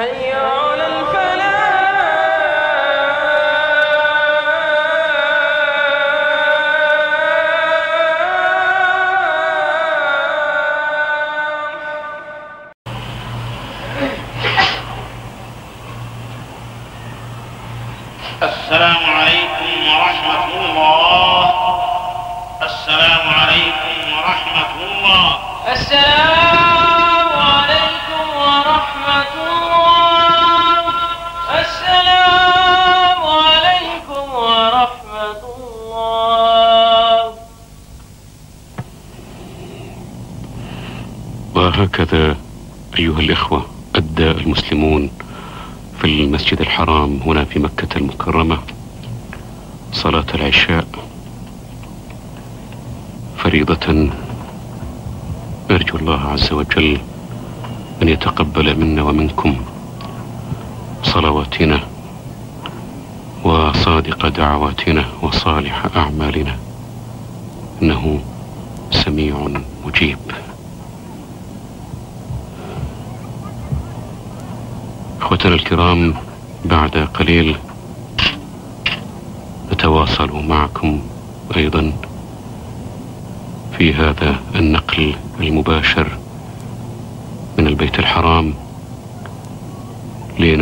حي على الفلاح.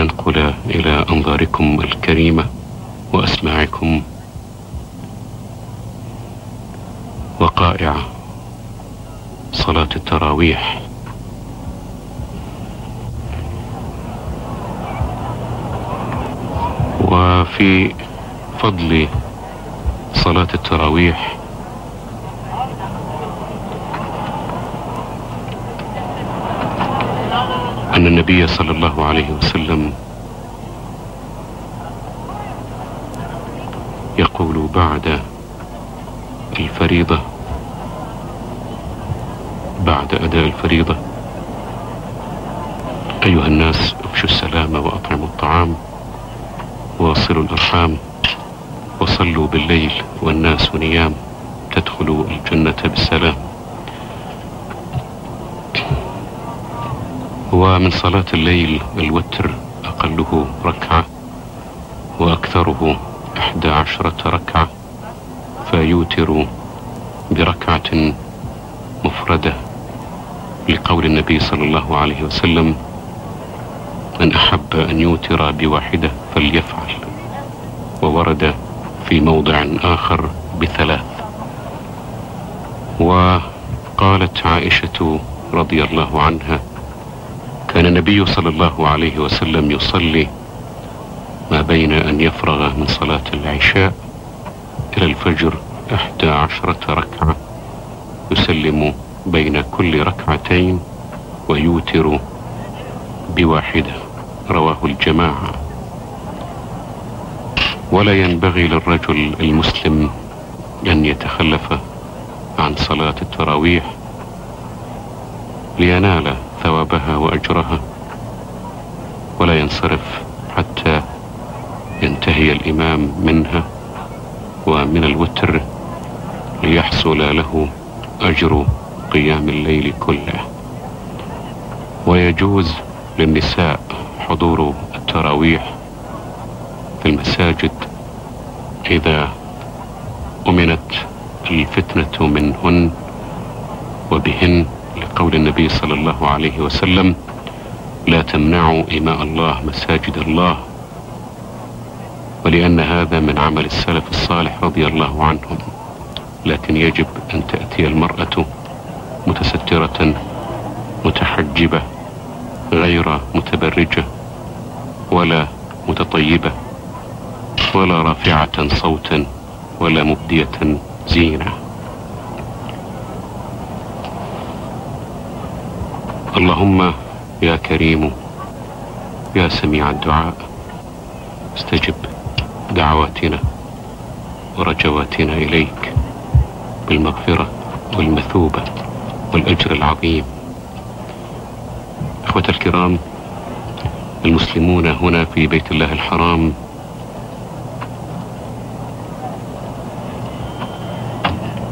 لننقل إلى أنظاركم الكريمة وأسماعكم وقائع صلاة التراويح. وفي فضل صلاة التراويح أن النبي صلى الله عليه وسلم يقول بعد الفريضة بعد أداء الفريضة أيها الناس أفشوا السلام وأطعموا الطعام واصلوا الأرحام وصلوا بالليل والناس نيام تدخلوا الجنة بالسلام. ومن صلاة الليل الوتر أقله ركعة وأكثره إحدى عشرة ركعة فيوتر بركعة مفردة لقول النبي صلى الله عليه وسلم من أحب أن يوتر بواحدة فليفعل. وورد في موضع آخر بثلاث. وقالت عائشة رضي الله عنها النبي صلى الله عليه وسلم يصلي ما بين أن يفرغ من صلاة العشاء إلى الفجر إحدى عشرة ركعة يسلم بين كل ركعتين ويوتر بواحدة. رواه الجماعة. ولا ينبغي للرجل المسلم أن يتخلف عن صلاة التراويح لينال ثوابها وأجرها ولا ينصرف حتى ينتهي الإمام منها ومن الوتر ليحصل له أجر قيام الليل كله. ويجوز للنساء حضور التراويح في المساجد إذا أمنت الفتنة منهن وبهن لقول النبي صلى الله عليه وسلم لا تمنعوا إماء الله مساجد الله ولأن هذا من عمل السلف الصالح رضي الله عنهم. لكن يجب أن تأتي المرأة متسترة متحجبة غير متبرجة ولا متطيبة ولا رافعة صوتا ولا مبدية زينة. اللهم يا كريم يا سميع الدعاء استجب دعواتنا ورجواتنا إليك بالمغفرة والمثوبة والأجر العظيم. إخوة الكرام المسلمون هنا في بيت الله الحرام.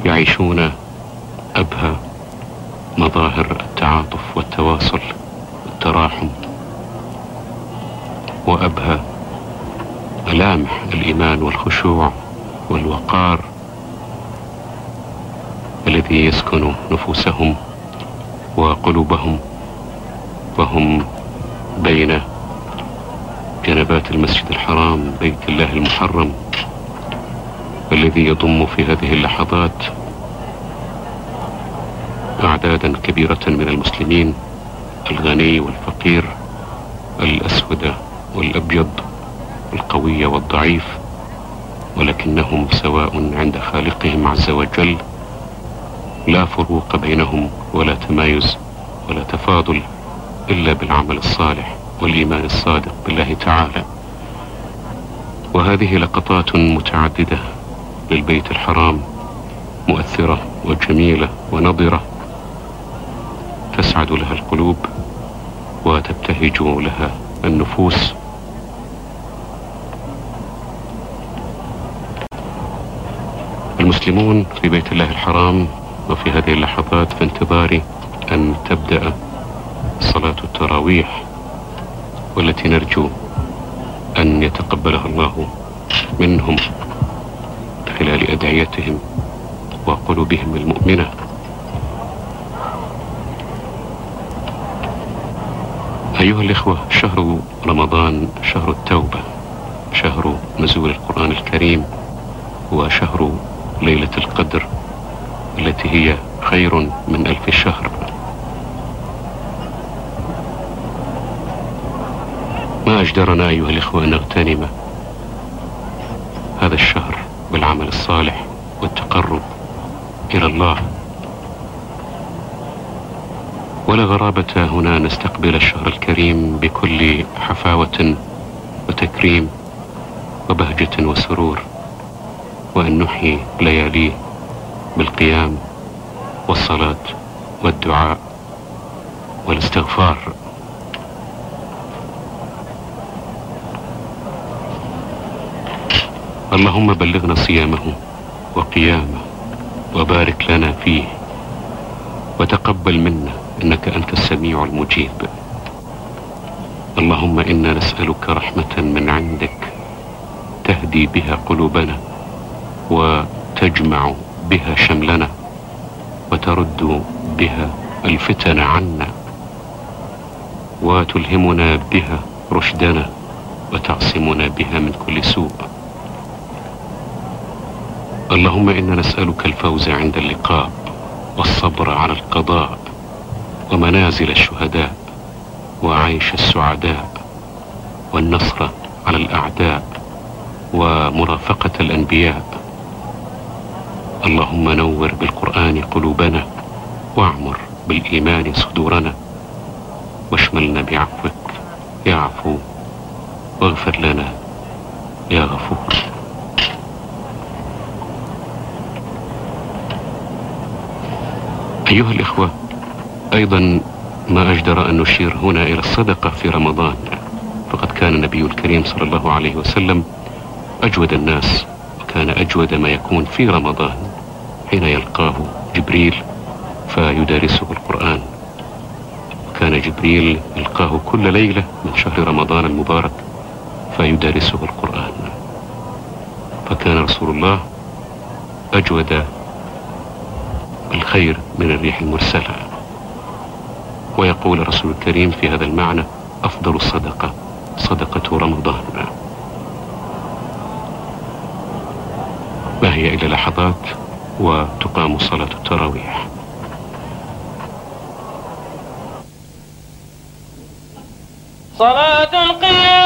يعيشون أبهى مظاهر التعاطف والتواصل والتراحم وأبهى ملامح الإيمان والخشوع والوقار الذي يسكن نفوسهم وقلوبهم وهم بين جنبات المسجد الحرام بيت الله المحرم الذي يضم في هذه اللحظات أعدادا كبيرة من المسلمين الغني والفقير الأسود والأبيض القوي والضعيف ولكنهم سواء عند خالقهم عز وجل لا فروق بينهم ولا تمايز ولا تفاضل إلا بالعمل الصالح والإيمان الصادق بالله تعالى. وهذه لقطات متعددة للبيت الحرام مؤثرة وجميلة ونضرة تسعد لها القلوب وتبتهج لها النفوس. المسلمون في بيت الله الحرام وفي هذه اللحظات في انتظار أن تبدأ صلاة التراويح والتي نرجو أن يتقبلها الله منهم خلال أدعيتهم وقلوبهم المؤمنة. أيها الإخوة شهر رمضان شهر التوبة شهر نزول القرآن الكريم وشهر ليلة القدر التي هي خير من ألف شهر. ما أجدرنا أيها الإخوة أن نغتنم هذا الشهر بالعمل الصالح والتقرب إلى الله. ولا غرابة هنا نستقبل الشهر الكريم بكل حفاوة وتكريم وبهجة وسرور وأن نحيي لياليه بالقيام والصلاة والدعاء والإستغفار. اللهم بلغنا صيامه وقيامه وبارك لنا فيه وتقبل منا إنك أنت السميع المجيب. اللهم إنا نسألك رحمة من عندك تهدي بها قلوبنا وتجمع بها شملنا وترد بها الفتن عنا وتلهمنا بها رشدنا وتعصمنا بها من كل سوء. اللهم إنا نسألك الفوز عند اللقاء والصبر على القضاء ومنازل الشهداء وعيش السعداء والنصر على الأعداء ومرافقة الأنبياء. اللهم نور بالقرآن قلوبنا وأعمر بالإيمان صدورنا واشملنا بعفوك يا عفو واغفر لنا يا غفور. أيها الإخوة أيضا ما أجدر أن نشير هنا إلى الصدقة في رمضان. فقد كان النبي الكريم صلى الله عليه وسلم أجود الناس وكان أجود ما يكون في رمضان حين يلقاه جبريل فيدارسه القرآن. وكان جبريل يلقاه كل ليلة من شهر رمضان المبارك فيدارسه القرآن. فكان رسول الله أجود الخير من الريح المرسلة. ويقول رسول الكريم في هذا المعنى أفضل الصدقة صدقة رمضان. ما هي إلا لحظات وتقام صلاة التراويح. صلاة القيام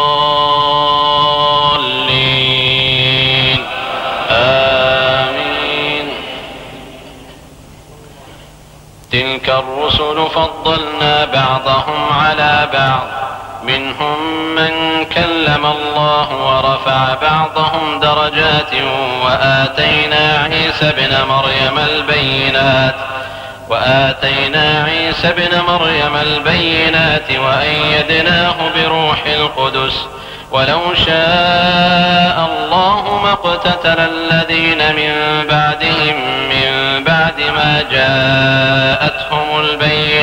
الرسل فضلنا بعضهم على بعض. منهم من كلم الله ورفع بعضهم درجات وآتينا عيسى ابن مريم البينات. وآتينا عيسى ابن مريم البينات وأيدناه بروح القدس. ولو شاء الله ما اقتتل الذين من بعدهم من بعد ما جاءتهم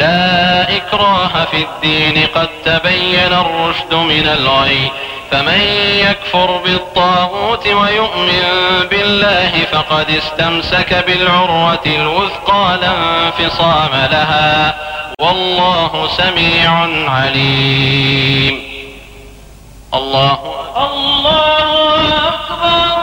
لا إكراه في الدين قد تبين الرشد من الغي. فمن يكفر بالطاغوت ويؤمن بالله فقد استمسك بالعروة الوثقى لا انفصام لها. والله سميع عليم. الله الله أكبر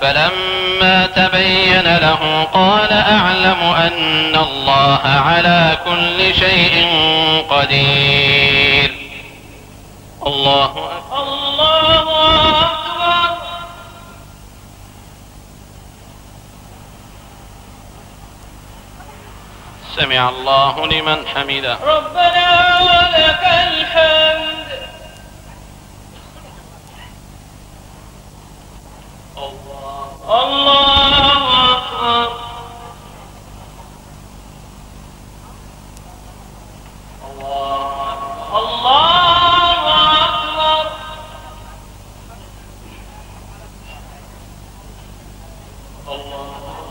فلما تبين له قال أعلم أن الله على كل شيء قدير. الله أكبر. الله أكبر سمع الله لمن حمده. ربنا ولك الحمد. الله أكبر الله أكبر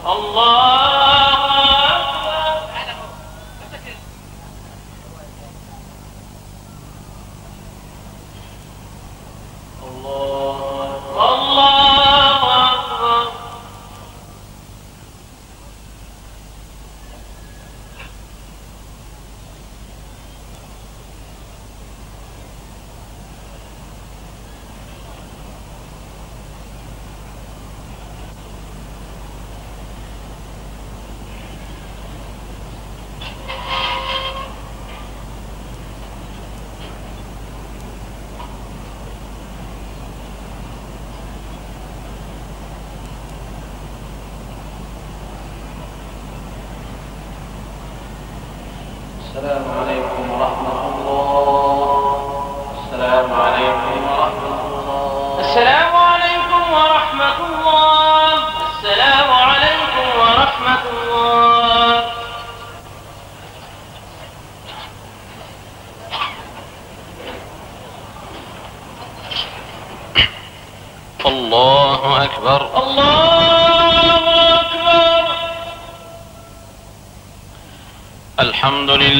الله أكبر الله أكبر السلام عليكم ورحمة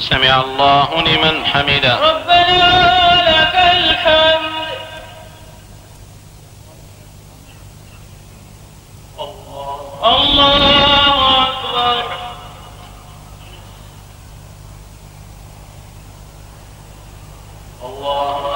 سمع الله لمن حمده. ربنا لك الحمد. الله أكبر. الله أكبر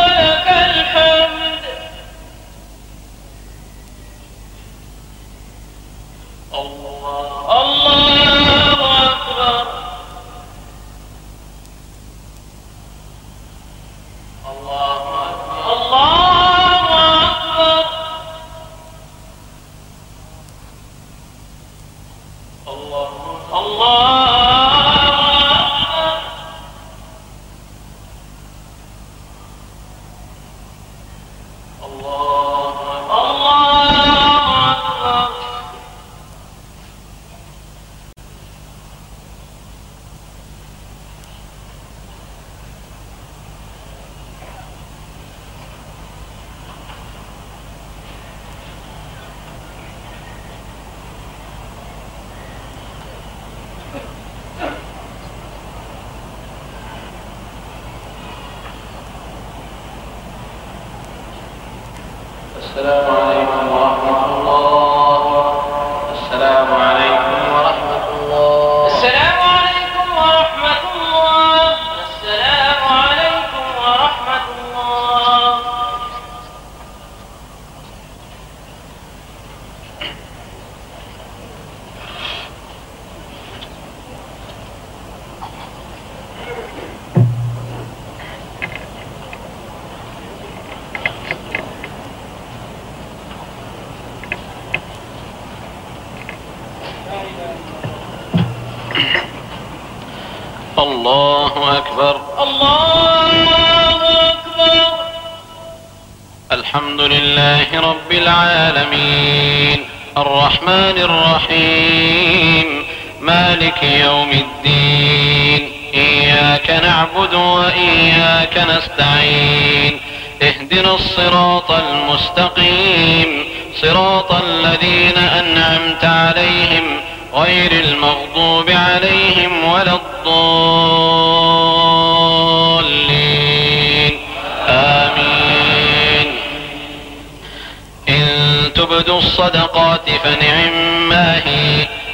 السلام مالك يوم الدين إياك نعبد وإياك نستعين اهدنا الصراط المستقيم صراط الذين أنعمت عليهم غير المغضوب عليهم ولا الضالين. آمين. إن تبدوا الصدقات فنعم ما هي.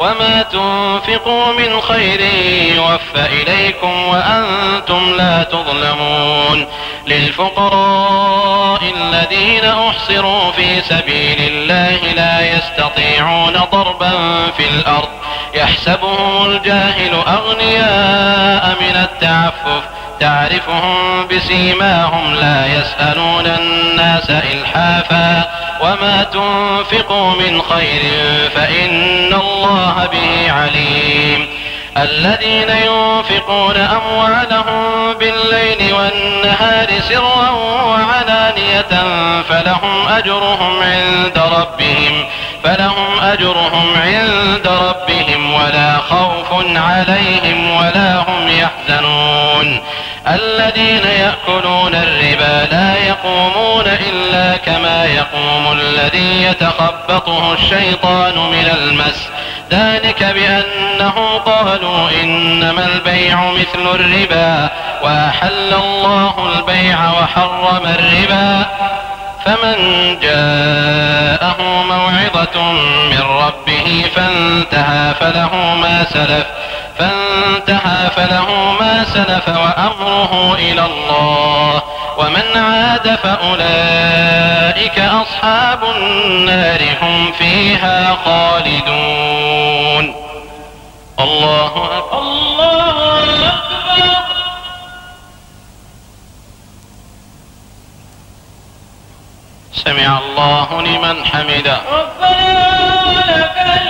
وما تنفقوا من خير يوفى إليكم وأنتم لا تظلمون للفقراء الذين أحصروا في سبيل الله لا يستطيعون ضربا في الأرض يحسبهم الجاهل أغنياء من التعفف تعرفهم بسيماهم لا يسألون الناس إلحافا وما تنفقوا من خير فإن الله به عليم. الذين ينفقون أموالهم بالليل والنهار سرا وعلانية فلهم أجرهم عند ربهم فلهم أجرهم عند ربهم ولا خوف عليهم ولا هم يحزنون. الذين يأكلون الربا لا يقومون إلا كما يقوم الذي يتخبطه الشيطان من المس ذلك بأنه قالوا إنما البيع مثل الربا وأحل الله البيع وحرم الربا فمن جاءه موعظة من ربه فانتهى فله ما سلف فانتهى فله ما سلف وأمره إلى الله ومن عاد فأولئك أصحاب النار هم فيها خالدون. الله أكبر. الله أكبر. سمع الله لمن حمده. ربنا لك الحمد.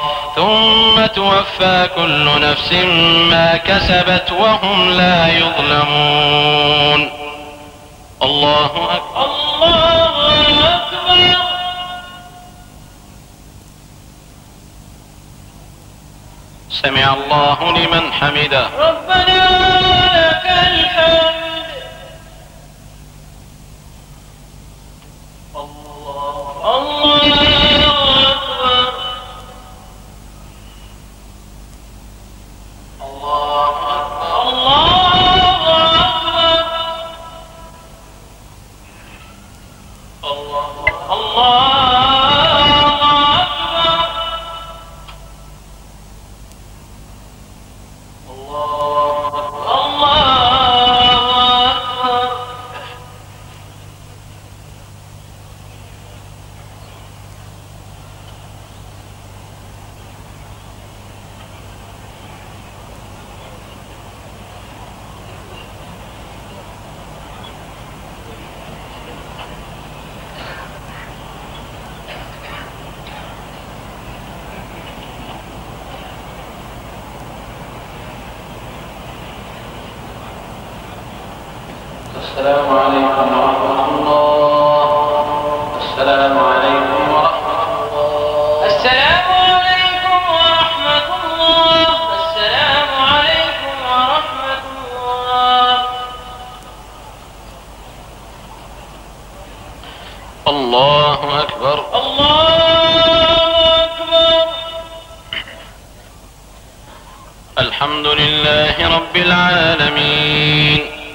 ثم توفى كل نفس ما كسبت وهم لا يظلمون. الله أكبر. الله أكبر سمع الله لمن حمده. ربنا لك الحمد. الله الله.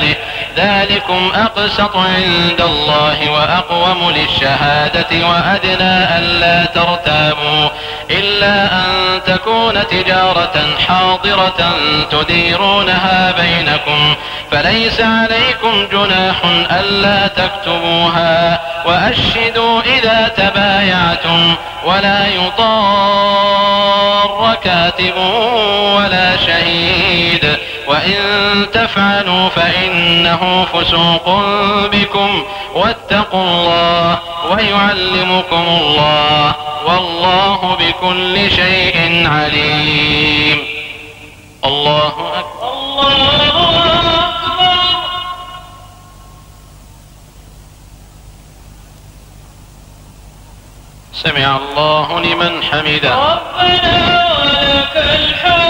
أجله ذلكم أقسط عند الله وأقوم للشهادة وأدنى ألا ترتابوا إلا أن تكون تجارة حاضرة تديرونها بينكم. فليس عليكم جناح ألا تكتبوها وأشهدوا إذا تبايعتم. ولا يضار كاتب ولا شهيد. وإن تفعلوا فإنه فسوق بكم واتقوا الله ويعلمكم الله والله بكل شيء عليم. الله أكبر. الله أكبر سمع الله لمن حمده. ربنا ولك الحمد.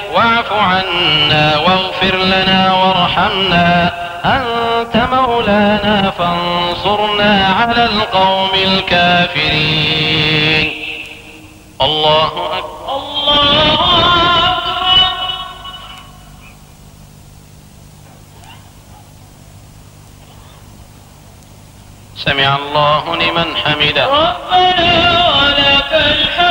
واعف عنا واغفر لنا وارحمنا. أنت مولانا فانصرنا على القوم الكافرين. الله أكبر. الله أكبر. سمع الله لمن حمده. ربنا ولك الحمد.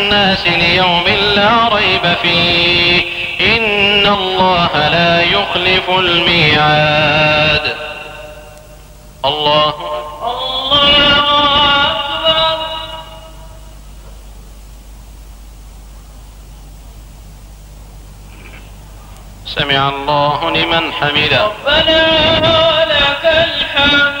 الناس ليوم لا ريب فيه. إن الله لا يخلف الميعاد. الله الله أكبر. سمع الله لمن حمده. ربنا ولك الحمد